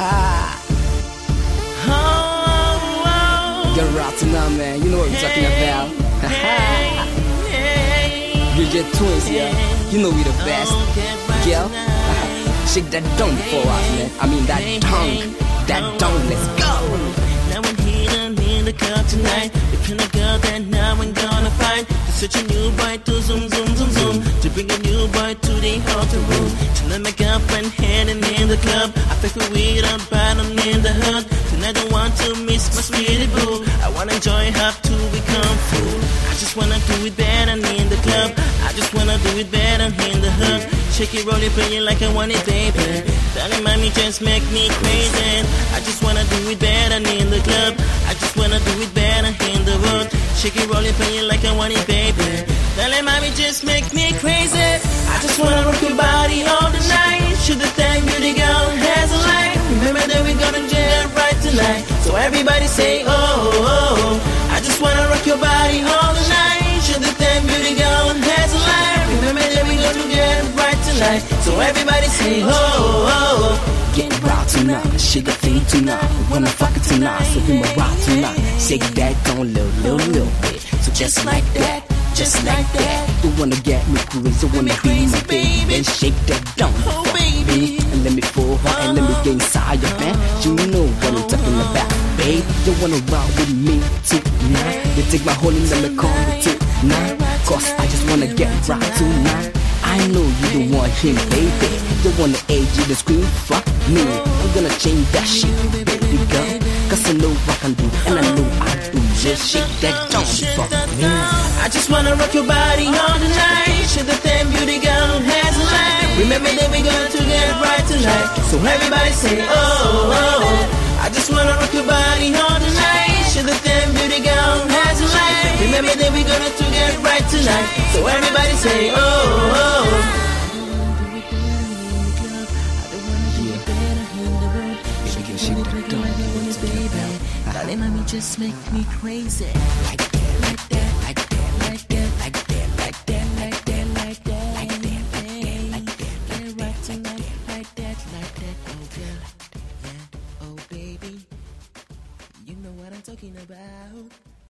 Ha! Oh, oh. Get right tonight, man. You know what we're talking about. We're just twins, yeah. You know we the best. Girl, shake that dong for us, man. I mean that tongue. That dong, let's go. Now I'm hidden in the club tonight. The kind of girl that now I'm gonna find. To search a new boy to zoom, zoom, zoom, zoom. To bring a new boy to the hotel room. To let my girlfriend hidden in the club. I feel for weed on bottom in the hood. Tonight I don't want to miss my sweetie boo. I wanna enjoy her to become full. I just wanna do it better in the club. I just wanna do it better in the hood. Shake it, roll it, play it like I want it, baby. Darling, mommy, just make me crazy. I just wanna do it better in the club. I just wanna do it better in the road. Shake it, roll it, play it like I want it, baby. Darling, mommy, just make me crazy. Everybody say, oh, oh, oh. I just wanna rock your body all the night. Should the thing beauty girl has a light. Remember that we gonna get right tonight. So everybody say, oh, oh, oh. Get right tonight, shake a thing tonight. Wanna fuck it tonight, so we might rock tonight. Shake that down, little, little, little bit. So just like that, just like that. You wanna get me crazy, wanna be my baby. Then shake that down Oh, baby. And let me fall her and let me get inside your man. You know what I'm babe. You wanna rock with me tonight. You take my whole and let me call it tonight. Cause I just wanna get right tonight. I know you don't want him, baby. You wanna age you to scream, fuck me. I'm gonna change that shit, baby girl. Cause I know what I can do, and I know I do. Just shake that down, fuck me. I just wanna rock your body all the night. Should the damn beauty girl has a light. Remember that we're going to get right tonight. So everybody say, oh, tonight. So everybody say, oh, oh. oh. mami, just make me crazy. Like that, like that, like that, like that, like that, like that, like that, like that. talking about